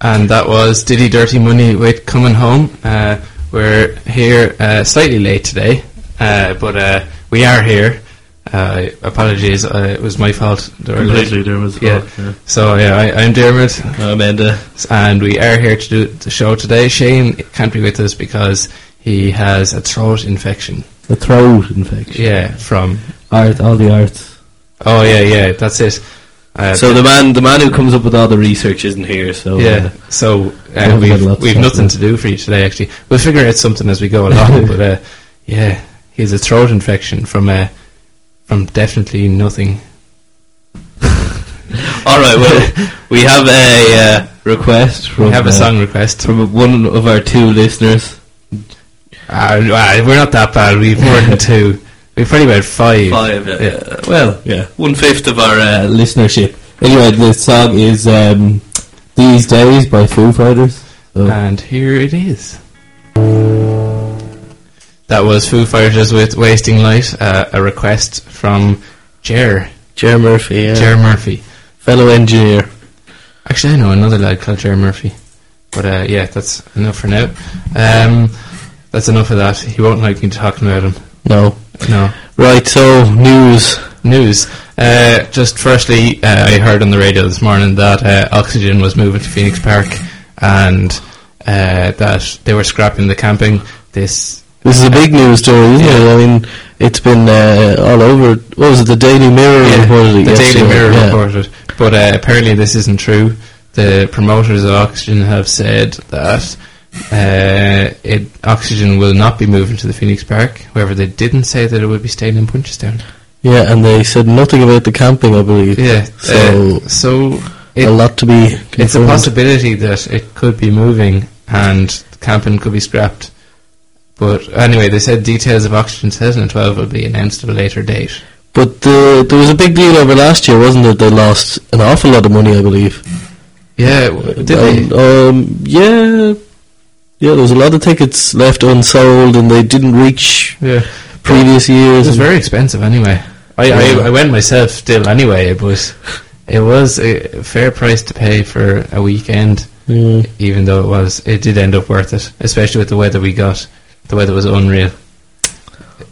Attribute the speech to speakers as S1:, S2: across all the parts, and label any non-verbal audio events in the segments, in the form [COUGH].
S1: and that was Diddy Dirty Money with Coming Home. Uh, we're here uh, slightly late today, uh, but uh, we are here. Uh, apologies, uh, it was my fault. that we're late.
S2: Completely, was.
S1: Yeah.
S2: yeah.
S1: So yeah, I, I'm Dermot,
S2: Amanda.
S1: and we are here to do the show today. Shane can't be with us because he has a throat infection.
S2: A throat infection.
S1: Yeah, from
S2: Art, all the arts.
S1: oh yeah, yeah, that's it. Uh,
S2: So the man, the man who comes up with all the research isn't here. So
S1: Yeah,
S2: uh,
S1: so uh, we've,
S2: lots
S1: we've nothing to do for you today. Actually, we'll figure out something as we go along. [LAUGHS] but uh, yeah, he has a throat infection from uh, from definitely nothing. [LAUGHS]
S2: all right. Well, we have a uh, request from
S1: We have a song request.
S2: from one of our two listeners.
S1: We're not that bad. We've more than [LAUGHS] two. We've probably about five.
S2: Five. Uh,
S1: Yeah.
S2: Well, yeah, one fifth of our uh, listenership. Anyway, the song is um, "These Days" by Foo Fighters. So,
S1: And here it is. That was Foo Fighters with "Wasting Light," uh, a request from Jer
S2: Jer Murphy, yeah.
S1: Jer Murphy.
S2: fellow engineer.
S1: Actually, I know another lad called Jerry Murphy. But uh, yeah, that's enough for now. Um, that's enough of that. He won't like me talking about him.
S2: No,
S1: No.
S2: right. So news.
S1: News. Uh, just firstly, uh, I heard on the radio this morning that uh, Oxygen was moving to Phoenix Park and uh, that they were scrapping the camping. This
S2: This is a big news story, isn't
S1: Yeah.
S2: it? I mean, it's been uh, all over. What was it? The Daily Mirror
S1: yeah,
S2: reported it
S1: the Daily Mirror
S2: yeah.
S1: reported. But uh, apparently this isn't true. The promoters of Oxygen have said that uh, it, Oxygen will not be moving to the Phoenix Park. However, they didn't say that it would be staying in Punchestown.
S2: Yeah, and they said nothing about the camping. I believe.
S1: Yeah.
S2: So
S1: uh, so
S2: a lot to be.
S1: it's a possibility that it could be moving and camping could be scrapped. But anyway, they said details of Oxygen 2012 will be announced at a later date.
S2: But the, there was a big deal over last year, wasn't it? They lost an awful lot of money, I believe.
S1: Yeah, did they?
S2: Um, yeah, yeah. There was a lot of tickets left unsold, and they didn't reach
S1: Yeah.
S2: previous years.
S1: It
S2: was
S1: very expensive anyway. I,
S2: Yeah.
S1: I, I went myself still anyway, but it was a fair price to pay for a weekend,
S2: Yeah.
S1: even though it was, it did end up worth it, especially with the weather we got. The weather was unreal.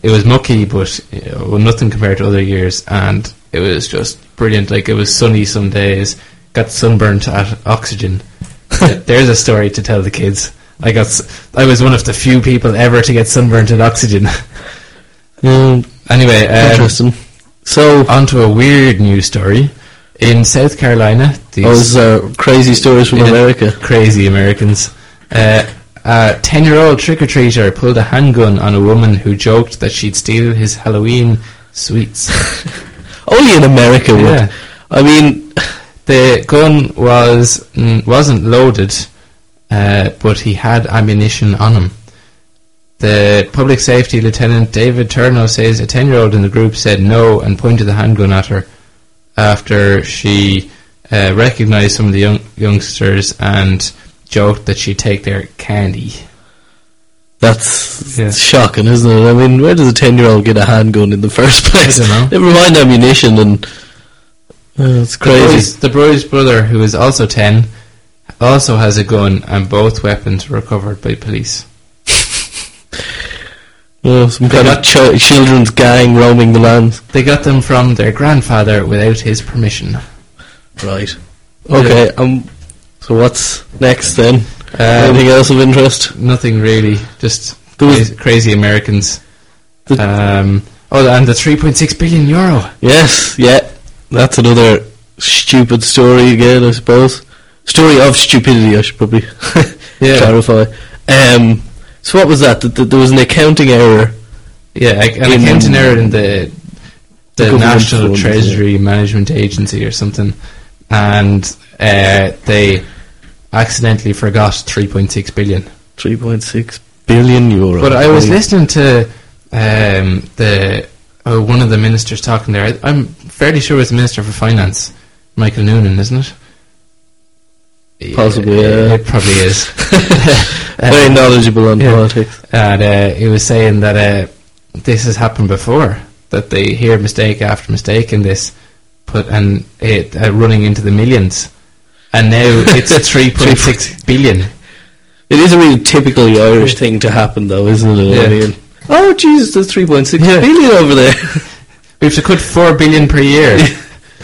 S1: It was mucky, but uh, you know, nothing compared to other years, and it was just brilliant. Like it was sunny some days, got sunburnt at oxygen. [LAUGHS] There's a story to tell the kids. I got, s- I was one of the few people ever to get sunburnt in oxygen.
S2: Yeah, [LAUGHS]
S1: anyway, um,
S2: interesting. So,
S1: onto a weird news story. In South Carolina, these
S2: those are crazy stories from America.
S1: crazy Americans, uh, a 10 year old trick or treater pulled a handgun on a woman who joked that she'd steal his Halloween sweets. [LAUGHS]
S2: Only in America. would-
S1: Yeah.
S2: I mean,
S1: The gun was mm, wasn't loaded, uh, but he had ammunition on him. The public safety lieutenant David Turno says a ten-year-old in the group said no and pointed the handgun at her after she uh, recognised some of the young youngsters and joked that she'd take their candy.
S2: that's
S1: Yeah.
S2: shocking, isn't it? I mean, where does a ten-year-old get a handgun in the [LAUGHS] first place? Never mind ammunition, and uh, it's
S1: The
S2: crazy.
S1: boy's, the boy's brother, who is also ten, also has a gun, and both weapons were recovered by police. [LAUGHS]
S2: Yeah, some kind of ch- children's gang roaming the lands.
S1: They got them from their grandfather without his permission.
S2: Right. Okay. Um. So what's next then?
S1: Um,
S2: Anything else of interest?
S1: Nothing really, just crazy, crazy Americans. Um, oh, and the 3.6 billion euro.
S2: Yes. Yeah. That's another stupid story again, I suppose. Story of stupidity. I should probably [LAUGHS]
S1: Yeah.
S2: clarify. Um. So what was that? That that there was an accounting error.
S1: Yeah, an
S2: In-
S1: accounting error in the the,
S2: The
S1: National Treasury Management Agency or something, and uh, they accidentally forgot 3.6 billion.
S2: Three point six billion euro.
S1: But I was listening to um, the uh, one of the ministers talking there. I, I'm fairly sure it's the Minister for Finance, Michael Noonan, isn't it?
S2: Possibly, yeah.
S1: It probably is. [LAUGHS]
S2: very
S1: Um,
S2: knowledgeable on
S1: yeah.
S2: politics.
S1: and uh, he was saying that uh, this has happened before. That they hear mistake after mistake in this, put and it uh, running into the millions. and now [LAUGHS] it's 3.6 billion.
S2: It is a really typically Irish thing to happen, though, isn't it?
S1: Yeah.
S2: I mean, oh Jesus, there's three point six
S1: Yeah.
S2: billion over there. [LAUGHS]
S1: We have to cut 4 billion per year.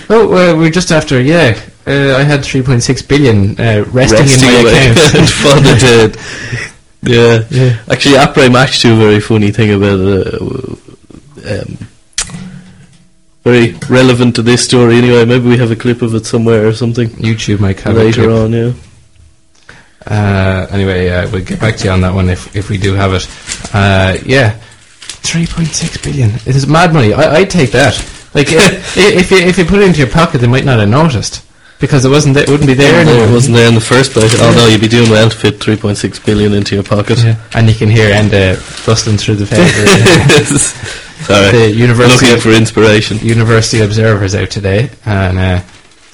S1: oh, we're just after, yeah. Uh, I had 3.6 billion uh, resting, in my account. [LAUGHS]
S2: for the dead. [LAUGHS] Yeah.
S1: Yeah.
S2: Actually, Après Match do a very funny thing about it. Uh, um, very relevant to this story, anyway. Maybe we have a clip of it somewhere or something
S1: YouTube might have
S2: later on. Yeah.
S1: Uh, anyway, uh, we'll get back to you on that one if if we do have it. Uh, yeah, three point six billion. It is mad money. I, I'd take that. Like i- [LAUGHS] i- if you if you put it into your pocket, they might not have noticed because it wasn't. It wouldn't be there.
S2: No, it wasn't there in the first place. Although you'd be doing well to fit 3.6 billion into your pocket.
S1: Yeah. And you can hear Enda bustling through the paper. [LAUGHS]
S2: Sorry.
S1: the University
S2: Looking for inspiration.
S1: University Observer's out today, and uh,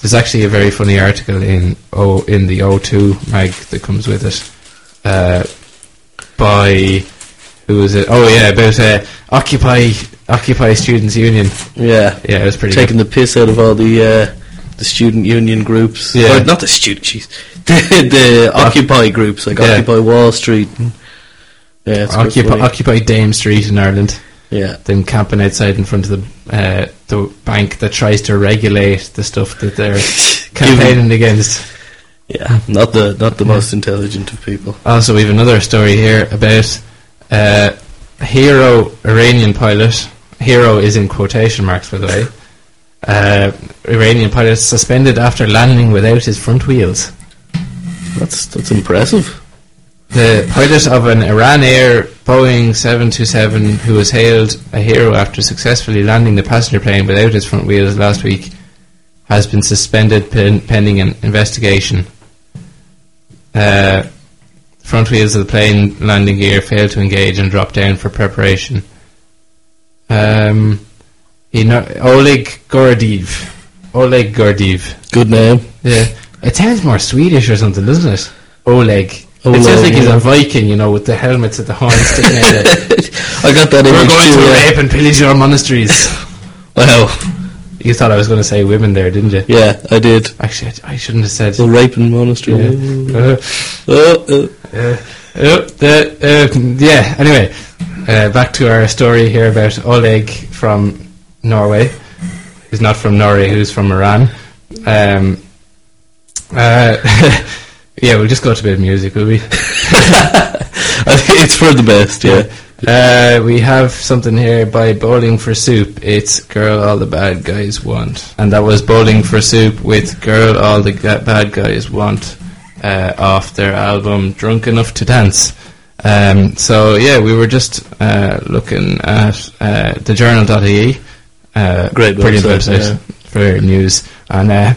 S1: there's actually a very funny article in O in the O2 mag that comes with it uh, by who was it? Oh yeah, about uh, Occupy Occupy Students Union.
S2: Yeah.
S1: Yeah, it was pretty.
S2: Taking the piss out of all the uh, the student union groups.
S1: Yeah.
S2: Not the student, jeez. [LAUGHS] The, the Occupy groups, like
S1: Yeah.
S2: Occupy Wall Street. and- Yeah, it's
S1: good.
S2: quite
S1: Occupy. Occupy Dame Street in Ireland.
S2: Yeah.
S1: Them camping outside in front of the uh, the bank that tries to regulate the stuff that they're [LAUGHS] [LAUGHS] campaigning against.
S2: Yeah. Not the not the most intelligent of people.
S1: Also, we have another story here about uh, a hero Iranian pilot. Hero is in quotation marks, by the way. Uh, Iranian pilot suspended after landing without his front wheels.
S2: That's that's impressive.
S1: The pilot of an Iran Air Boeing 727, who was hailed a hero after successfully landing the passenger plane without his front wheels last week, has been suspended pen- pending an investigation. Uh, front wheels of the plane landing gear failed to engage and dropped down for preparation. Um, no- Oleg Gordiv. Oleg Gordiv.
S2: Good name.
S1: Yeah. It sounds more Swedish or something, doesn't it? Oleg. it
S2: Oleg,
S1: sounds like he's
S2: yeah.
S1: a Viking, you know, with the helmets at the horns [LAUGHS] sticking out.
S2: I got that
S1: We're going
S2: too.
S1: to
S2: yeah.
S1: rape and pillage your monasteries. [LAUGHS]
S2: Wow.
S1: you thought I was going to say women there, didn't you?
S2: Yeah, I did.
S1: Actually, I, I shouldn't have said.
S2: The raping monastery.
S1: Yeah. Uh,
S2: Oh, oh.
S1: uh, uh, uh, yeah, anyway, uh, back to our story here about Oleg from Norway. Who's not from Norway, who's from Iran. Um, uh, [LAUGHS] yeah, we'll just go to a bit of music, will we? [LAUGHS]
S2: I think it's for the best. Yeah.
S1: Uh, we have something here by Bowling for Soup. It's Girl All the Bad Guys Want. And that was Bowling for Soup with Girl All the Ga- Bad Guys Want uh, off their album Drunk Enough to Dance. Um, so, yeah, we were just uh, looking at uh, the journal.ie. Uh,
S2: Great
S1: brilliant
S2: website,
S1: website
S2: yeah.
S1: for news. And uh,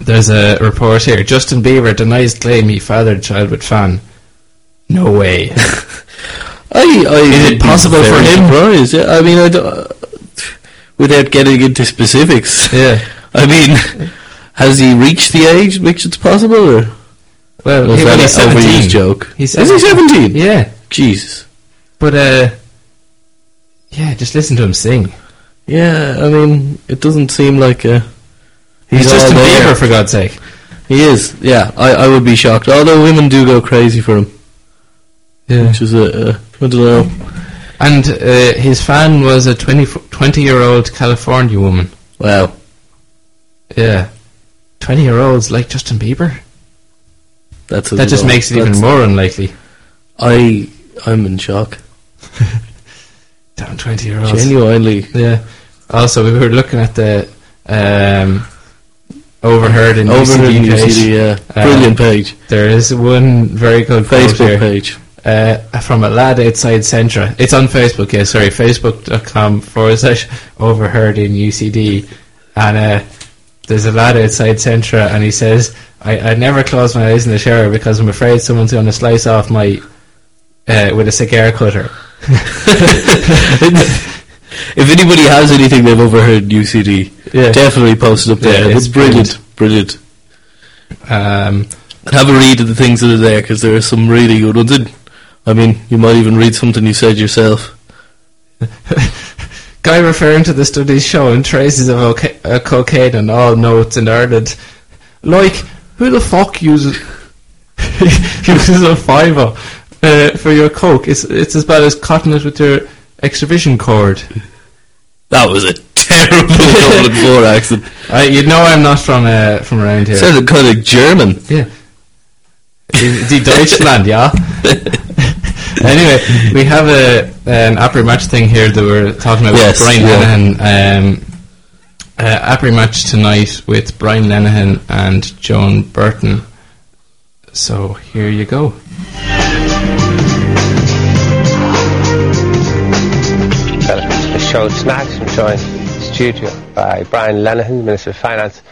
S1: there's a report here. Justin Bieber denies claim he fathered child with fan. No way. [LAUGHS]
S2: I, I
S1: Is it possible for him?
S2: Surprised. Yeah, I mean, I without getting into specifics.
S1: yeah. [LAUGHS]
S2: I mean, has he reached the age at which it's possible, or
S1: Well,
S2: was
S1: he,
S2: that
S1: well,
S2: an
S1: he's
S2: overused
S1: 17.
S2: joke?
S1: He's
S2: Is he seventeen?
S1: Yeah,
S2: Jesus.
S1: but uh, yeah, just listen to him sing.
S2: Yeah, I mean, it doesn't seem like uh, a.
S1: He's,
S2: all
S1: Justin
S2: there.
S1: Bieber, for God's sake.
S2: He is. Yeah, I, I would be shocked. Although women do go crazy for him,
S1: Yeah.
S2: which is a, a I don't know.
S1: And uh, his fan was a 20 year old California woman.
S2: Wow.
S1: Yeah. 20 year olds like Justin Bieber?
S2: That's
S1: That just makes it even more unlikely.
S2: I I'm in shock. [LAUGHS]
S1: Damn 20 year olds.
S2: Genuinely.
S1: Yeah. Also, we were looking at the um, overheard in
S2: Overheard
S1: UCD page.
S2: UCD, yeah.
S1: Uh,
S2: Brilliant page.
S1: There is one very good
S2: Facebook page.
S1: uh, from a lad outside Centra. It's on Facebook, yeah, sorry, facebook.com forward slash overheard in UCD. And uh, there's a lad outside Centra, and he says, I, I never close my eyes in the shower because I'm afraid someone's going to slice off my, uh, with a cigar cutter.
S2: If anybody has anything they've overheard UCD,
S1: Yeah.
S2: definitely post it up there.
S1: Yeah,
S2: it's
S1: it's
S2: brilliant. Brilliant.
S1: Um,
S2: Have a read of the things that are there because there are some really good ones. in. I mean, you might even read something you said yourself. [LAUGHS]
S1: guy referring to the studies showing traces of oca- uh, cocaine on all notes in Ireland. Like, who the fuck uses [LAUGHS] uses a fiver uh, for your coke? It's it's as bad as cutting it with your extravision cord.
S2: That was a terrible [LAUGHS] Dublin 4 accent.
S1: Uh, you know I'm not from uh, from around here.
S2: Sounded kind of German.
S1: Yeah. Die die Deutschland, yeah. [LAUGHS] anyway, we have a an Après Match thing here that we're talking about
S2: Yes,
S1: Brian
S2: yeah.
S1: Lenihan. Um, uh, Après Match tonight with Brian Lenihan and Joan Burton. So here you go.
S3: The show Snacks. In the studio by Brian Lenihan, Minister of Finance,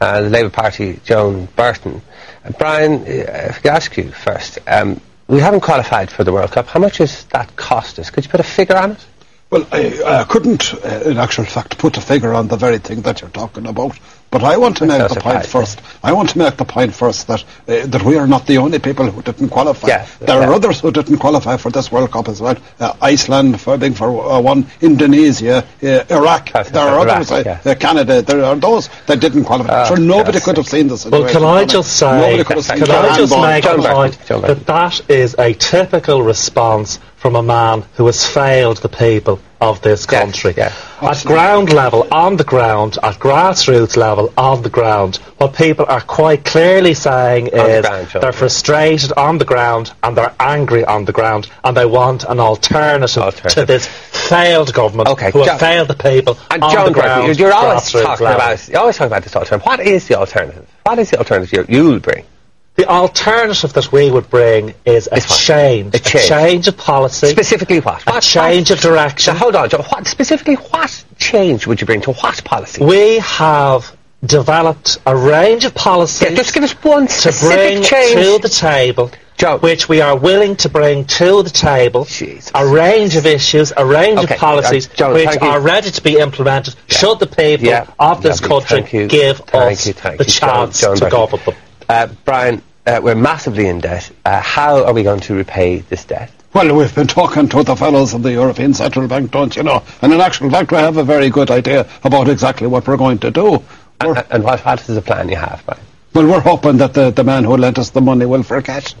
S3: and the Labour Party, Joan Burton. Uh, Brian, uh, if I could ask you first, um, we haven't qualified for the World Cup. How much has that cost us? Could you put a figure on it?
S4: Well, I uh, couldn't, uh, in actual fact, put a figure on the very thing that you're talking about. But I want to make the first. I want to make the point first that uh, that we are not the only people who didn't qualify.
S3: Yes,
S4: there are others who didn't qualify for this World Cup as well. Uh, Iceland for being for uh, one, Indonesia, uh, Iraq.
S3: That's
S4: there are
S3: Iraq,
S4: others. uh,
S3: yeah.
S4: uh, Canada. There are those that didn't qualify.
S3: Ah,
S4: so nobody could have seen this.
S5: Well, can I just say,
S4: nobody could have seen
S5: can I just make
S3: John
S5: a point that that is a typical response from a man who has failed the people of this country.
S3: yeah.
S5: At ground level, on the ground, at grassroots level, on the ground, what people are quite clearly saying
S3: On the
S5: is
S3: ground,
S5: they're frustrated on the ground and they're angry on the ground and they want an alternative, to this failed government
S3: Okay,
S5: who
S3: John-
S5: have failed the people
S3: And
S5: on
S3: John
S5: the ground.
S3: you're, you're always talking
S5: level.
S3: about you're always talk about this alternative. What is the alternative? What is the alternative you, you'll bring?
S5: The alternative that we would bring is a
S3: Is what?
S5: change,
S3: A change.
S5: of policy,
S3: Specifically what?
S5: a
S3: what
S5: change
S3: what-
S5: of direction.
S3: So hold on, John. What, specifically, what change would you bring to what policy?
S5: We have developed a range of policies
S3: Yeah, just give us one
S5: to
S3: specific
S5: bring
S3: change.
S5: to the table,
S3: Joe.
S5: which we are willing to bring to the table,
S3: Jesus.
S5: a range of issues, a range
S3: Okay,
S5: of policies
S3: uh,
S5: which are ready to be implemented should the people
S3: Yeah,
S5: of this
S3: lovely.
S5: country give
S3: Thank
S5: us
S3: you,
S5: the
S3: you,
S5: chance
S3: Joan
S5: to
S3: Burton.
S5: govern them.
S3: Uh, Brian, uh, we're massively in debt. Uh, how are we going to repay this debt?
S4: Well, we've been talking to the fellows of the European Central Bank, don't you know? And in actual fact, we have a very good idea about exactly what we're going to do.
S3: And, and what, what is the plan you have, Brian?
S4: well, we're hoping that the, the man who lent us the money will forget.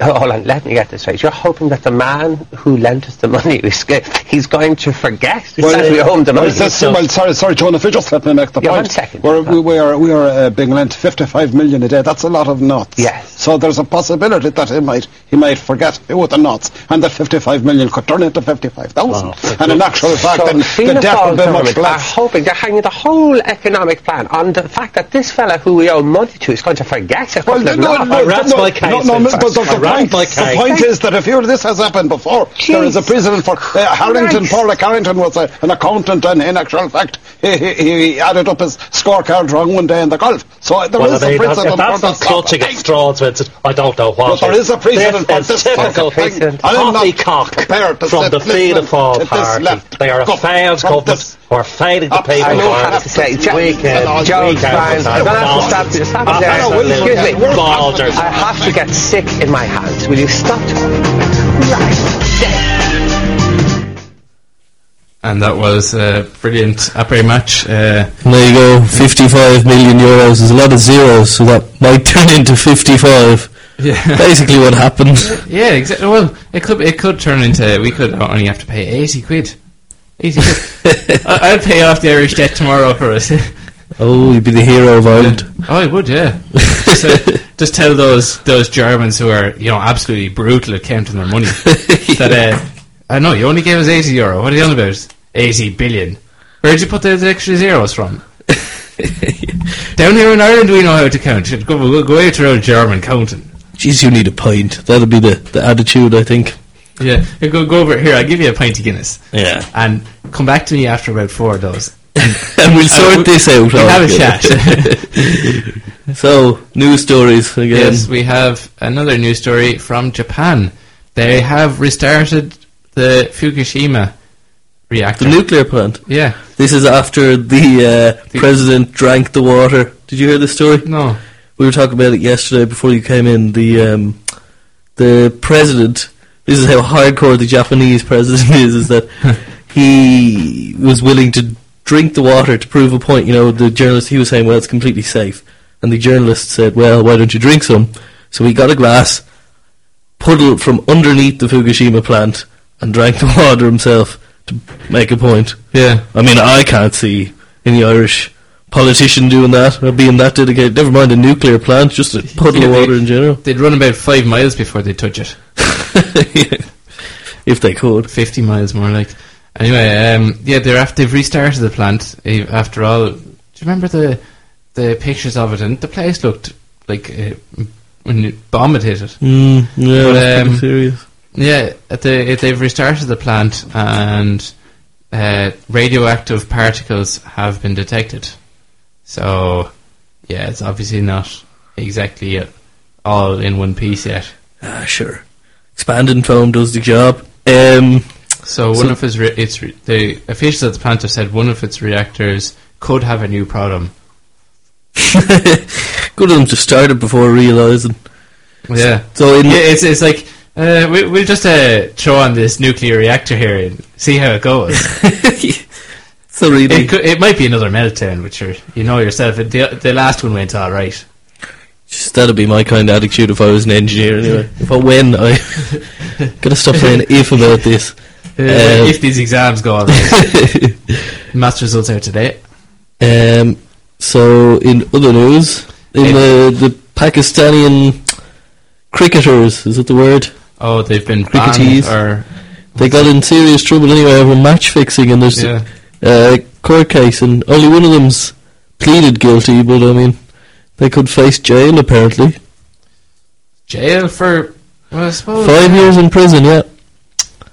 S3: Oh, [LAUGHS] hold on, let me get this right. You're hoping that the man who lent us the money, [LAUGHS] is g- he's going to forget that we owe him the
S4: well,
S3: money.
S4: that's- well, sorry, sorry, John, if you just let me make the
S3: Yeah,
S4: point.
S3: one second.
S4: We're, we, we are, we are uh, being lent 55 million a day. That's a lot of knots.
S3: Yes.
S4: So there's a possibility that he might he might forget who the knots, and that 55 million could turn into 55,000. and in actual fact,
S3: so
S4: then
S3: Fianna
S4: the debt
S3: Fáil
S4: will be much
S3: government are hoping, they're hanging the whole economic plan on the fact that this fella who we owe money to is going to forget a couple
S4: Well,
S3: of
S4: no,
S3: knots.
S4: no,
S5: I rest
S4: no,
S5: my case,
S4: no, no,
S5: in
S4: but
S5: fact.
S4: the, the,
S5: I rest my
S4: the point is that if you this has happened before, there is a precedent for uh, Harrington. Pádraig Harrington was a, an accountant, and in actual fact, he, he, he added up his scorecard wrong one day in the golf. So there
S5: Well,
S4: is a precedent
S5: that's
S4: for
S5: not
S4: this sort of
S5: clutching Vincent, I don't know what
S4: But there is a precedent for
S5: this
S4: this
S5: is
S4: sort of
S5: typical
S4: thing.
S5: poppycock from the Fianna party. They are a failed government who are failing the people
S4: I
S5: of Ireland.
S4: have to say,
S3: Jack-
S5: week in,
S3: Joe,
S5: week out.
S3: I'm going to have to stop you. Stop there.
S4: Know.
S3: Excuse me. I have to get sick in my hands. Will you stop? Right.
S1: And that was a brilliant Après Match. Uh,
S2: there you go, 55 million euros. There's a lot of zeros, so that might [LAUGHS] turn into 55.
S1: yeah.
S2: Basically what happened. [LAUGHS]
S1: Yeah, exactly. Well, it could it could turn into we could only have to pay eighty quid. Eighty quid. [LAUGHS] I, I'd pay off the Irish debt tomorrow for us.
S2: Oh, you'd be the hero of Ireland.
S1: oh, I would, yeah. just, uh, just tell those those Germans who are you know absolutely brutal at counting their money that uh, I know you only gave us eighty euro. What are you on about? Eighty billion. Where'd you put those extra zeros from? [LAUGHS] Down here in Ireland, we know how to count. Go, go, go out your German counting.
S2: Jeez, you need a pint. That'll be the, the attitude, I think.
S1: Yeah, go go over here. I'll give you a pint of Guinness.
S2: Yeah.
S1: and come back to me after about four of those. [LAUGHS]
S2: and we'll sort
S1: we-
S2: this out.
S1: we'll have a chat. [LAUGHS]
S2: so, news stories again.
S1: yes, we have another news story from Japan. They have restarted the Fukushima reactor.
S2: The nuclear plant.
S1: yeah,
S2: This is after the uh,
S1: The-
S2: president drank the water. Did you hear the story?
S1: no,
S2: We were talking about it yesterday before you came in. The um, the president. This is how hardcore the Japanese president [LAUGHS] is. Is that [LAUGHS] he was willing to drink the water to prove a point. You know, the journalist he was saying, well, it's completely safe, And the journalist said, "Well, why don't you drink some?" So he got a glass, puddled from underneath the Fukushima plant, and drank the water himself to make a point.
S1: Yeah.
S2: I mean, I can't see any Irish politician doing that or being that dedicated. Never mind a nuclear plant, just a puddle
S1: Yeah,
S2: of
S1: they-
S2: water in general.
S1: They'd run about five miles before they touch it. [LAUGHS]
S2: if they could.
S1: 50 miles more like. Anyway, um, yeah, they're after, they've restarted the plant. eh, After all, do you remember the the pictures of it? And the place looked like uh, when the bomb had hit it.
S2: Mm, yeah,
S1: But, um,
S2: serious.
S1: Yeah, at the, it, they've restarted the plant and uh, radioactive particles have been detected. So, yeah, it's obviously not exactly all in one piece yet.
S2: Ah, sure. Expanding foam does the job. Um,
S1: So
S2: So-
S1: one of its re- its re- the officials at the plant have said one of its reactors could have a new problem. [LAUGHS]
S2: good of them to start it before realising.
S1: Yeah,
S2: So in
S1: yeah. It's it's like uh, we, we'll just uh, throw on this nuclear reactor here and see how it goes. [LAUGHS]
S2: so really,
S1: it could, it might be another meltdown, which are, you know yourself. The the last one went all right.
S2: just that'd be my kind of attitude if I was an engineer. Anyway, [LAUGHS] I win, I [LAUGHS] gotta stop saying if about this.
S1: Uh,
S2: Um,
S1: if these exams go all right, maths results out today.
S2: Um, so in other news, in the the Pakistani cricketers, is it the word?
S1: Oh, they've been
S2: Cricketees.
S1: banned or
S2: They got in serious trouble anyway over match fixing, and there's
S1: yeah.
S2: a court case, and only one of them's pleaded guilty. But I mean, they could face jail apparently,
S1: jail for. Well, I suppose
S2: five years in prison. Yeah,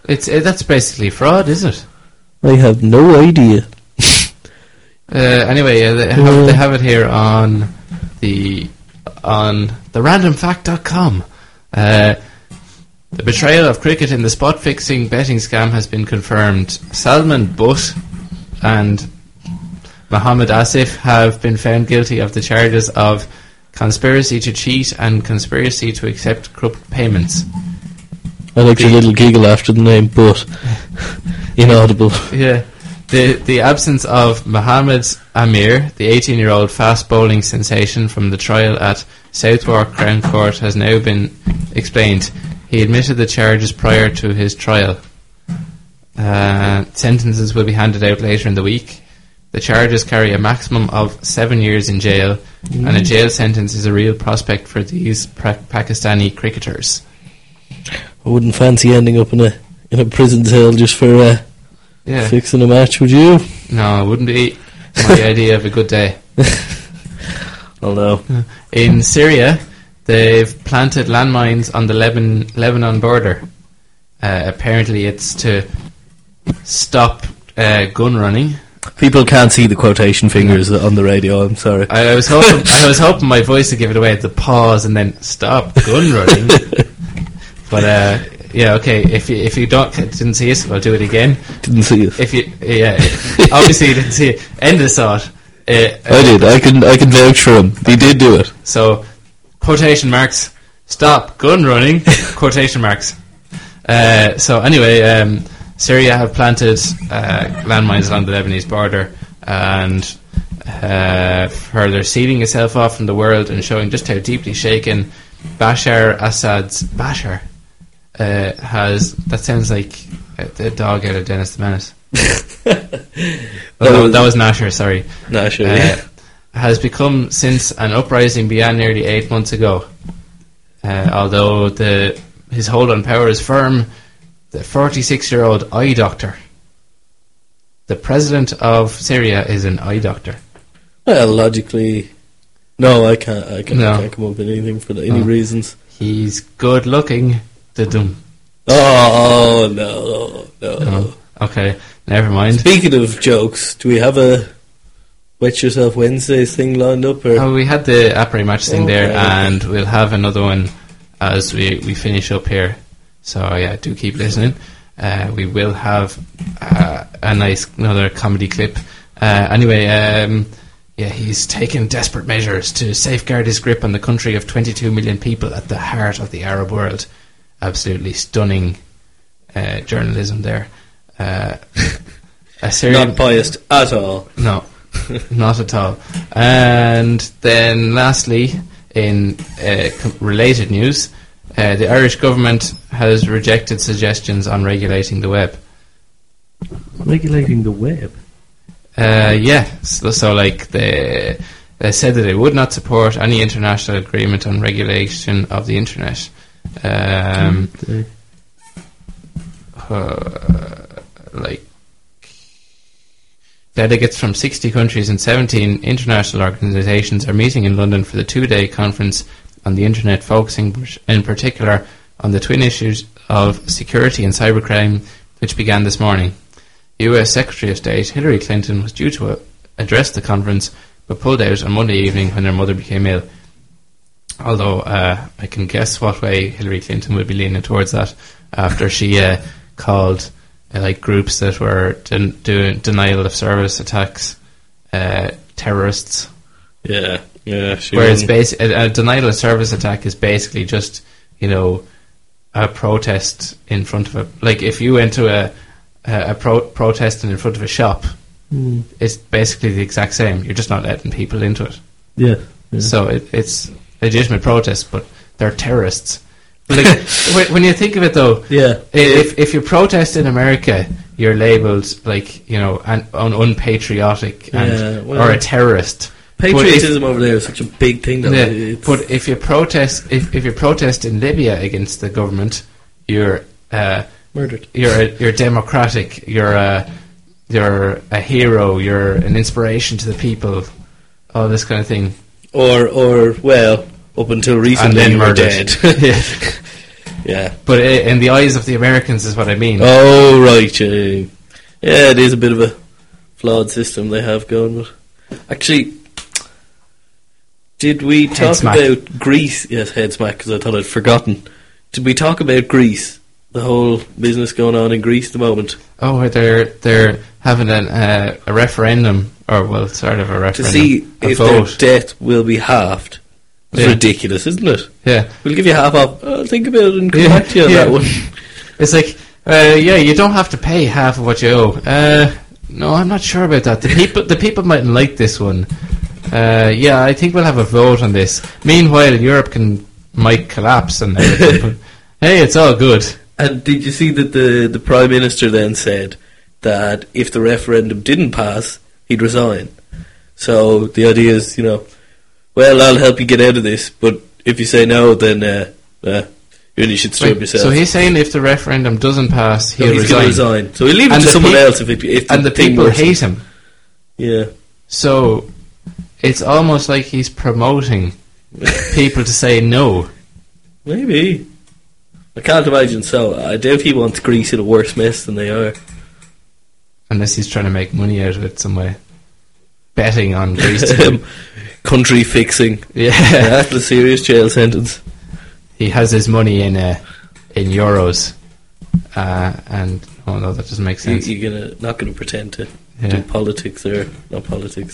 S1: It's uh, that's basically fraud, isn't it?
S2: I have no idea. [LAUGHS]
S1: Uh, anyway, uh, they, have,
S2: Yeah.
S1: they have it here on the on the randomfact.com. Uh, the betrayal of cricket in the spot fixing betting scam has been confirmed. Salman Butt and Mohammed Asif have been found guilty of the charges of conspiracy to cheat and conspiracy to accept corrupt payments.
S2: I like your
S1: The-
S2: little giggle after the name, but [LAUGHS] inaudible.
S1: Yeah. The the absence of Mohammed Amir, the 18 year old fast bowling sensation from the trial at Southwark Crown Court, has now been explained. He admitted the charges prior to his trial. Uh, sentences will be handed out later in the week. The charges carry a maximum of seven years in jail, and a jail sentence is a real prospect for these pra- Pakistani cricketers.
S2: I wouldn't fancy ending up in a in a prison cell just for uh,
S1: Yeah.
S2: fixing a match, would you?
S1: No, it wouldn't be my [LAUGHS] idea of a good day.
S2: Although.
S1: In Syria, they've planted landmines on the Lebanon, Lebanon border. Uh, apparently, it's to stop uh, gun running.
S2: People can't see the quotation fingers on the radio. I'm sorry.
S1: I, I was hoping, I was hoping my voice would give it away. The pause and then stop gun running. [LAUGHS] but uh, yeah, okay. If you, if you don't didn't see it, I'll do it again.
S2: Didn't see it.
S1: If you yeah, obviously you didn't see it. End of thought. Uh,
S2: I did. I can. I can vouch for him. He did do it.
S1: So, quotation marks, stop gun running, [LAUGHS] quotation marks. Uh, so, anyway, um, Syria have planted uh, landmines along the Lebanese border and uh, further sealing itself off from the world and showing just how deeply shaken Bashar Assad's Bashar uh, has. That sounds like a, a dog out of Dennis the Menace. [LAUGHS] Oh, that, that was Nasher, sorry
S2: sure.
S1: uh, has become since an uprising began nearly eight months ago. Uh, although the his hold on power is firm, the 46 year old eye doctor, the president of Syria, is an eye doctor.
S2: well, logically, no. I can't. I can't,
S1: No.
S2: I can't come up with anything for any reasons.
S1: He's good looking. Dum.
S2: Oh no, no.
S1: Oh, okay, never mind.
S2: Speaking of jokes, do we have a Wet Yourself Wednesdays thing lined up? Or
S1: Oh, we had the Après Match thing there,
S2: Okay.
S1: and we'll have another one as we, we finish up here. So yeah, do keep listening. Uh, we will have uh, a nice another comedy clip. Uh, anyway, um, yeah, he's taken desperate measures to safeguard his grip on the country of 22 million people at the heart of the Arab world. Absolutely stunning uh, journalism there. Uh, [LAUGHS] a Syrian,
S2: not biased at all.
S1: no. [LAUGHS] not at all. And then, lastly, in uh, related news, uh, the Irish government has rejected suggestions on regulating the web.
S2: Regulating the web.
S1: Uh, yeah, so, so like they, they said that they would not support any international agreement on regulation of the internet. Um, uh, like delegates from 60 countries and 17 international organizations are meeting in London for the two-day conference on the internet focusing in particular on the twin issues of security and cybercrime which began this morning. US Secretary of State Hillary Clinton was due to uh, address the conference but pulled out on Monday evening when her mother became ill. Although uh, I can guess what way Hillary Clinton would be leaning towards that after she uh, called like groups that were den- doing denial of service attacks uh, terrorists.
S2: Yeah, yeah.
S1: Whereas
S2: won.
S1: basi- a, a denial of service attack is basically just you know a protest in front of a like if you went to a a, a pro- protesting in front of a shop,
S2: Mm.
S1: it's basically the exact same. You're just not letting people into it.
S2: yeah. yeah.
S1: So it, it's legitimate protest, but they're terrorists. Like [LAUGHS] when, you think of it, though,
S2: yeah.
S1: if if you protest in America, you're labelled like you know an, an unpatriotic and
S2: Yeah, well-
S1: or a terrorist. But if-
S2: Patriotism over there is such a big thing. Though.
S1: yeah,
S2: It's-
S1: but if you protest, if, if you protest in Libya against the government, you're uh,
S2: murdered.
S1: you're a, you're democratic. You're a you're a hero. You're an inspiration to the people. All this kind of thing.
S2: Or, or well, up until recently,
S1: and
S2: then were
S1: murdered.
S2: dead. [LAUGHS] [LAUGHS]
S1: yeah.
S2: yeah.
S1: But in the eyes of the Americans, is what I mean.
S2: Oh right, yeah. yeah, it is a bit of a flawed system they have going. But actually, did we
S1: Head
S2: talk
S1: smack.
S2: about Greece? Yes, head smack because I thought I'd forgotten. Did we talk about Greece? The whole business going on in Greece at the moment
S1: Oh, they're they're having an, uh, a referendum, or well, sort of a referendum.
S2: to
S1: see
S2: if
S1: vote.
S2: their debt will be halved. It's
S1: Yeah.
S2: ridiculous, isn't it?
S1: yeah,
S2: We'll give you half off. I'll think about it and come
S1: Yeah,
S2: back to you on
S1: yeah.
S2: that one.
S1: it's like, uh, yeah, you don't have to pay half of what you owe. Uh, no, I'm not sure about that. The [LAUGHS] people, the people mightn't like this one. Uh, yeah, I think we'll have a vote on this. Meanwhile, Europe can might collapse and everything. [LAUGHS] hey, it's all good.
S2: And did you see that the the prime minister then said that if the referendum didn't pass, he'd resign. So the idea is, you know, well, I'll help you get out of this, but if you say no, then uh, uh, you really should stay yourself.
S1: So he's saying if the referendum doesn't pass, he'll
S2: he's
S1: resign.
S2: resign. So he'll leave it
S1: And
S2: to someone
S1: peop-
S2: else if, it, if
S1: and the people hate him.
S2: Yeah,
S1: So it's almost like he's promoting [LAUGHS] people to say no.
S2: maybe. I can't imagine so. I doubt he wants Greece in a worse mess than they are.
S1: Unless he's trying to make money out of it some way. Betting on Greece. [LAUGHS]
S2: Country fixing.
S1: yeah.
S2: That's a serious jail sentence.
S1: He has his money in uh, in euros. Uh, and oh no, that doesn't make
S2: You,
S1: sense.
S2: you're gonna not going to pretend to
S1: Yeah.
S2: do politics or not politics.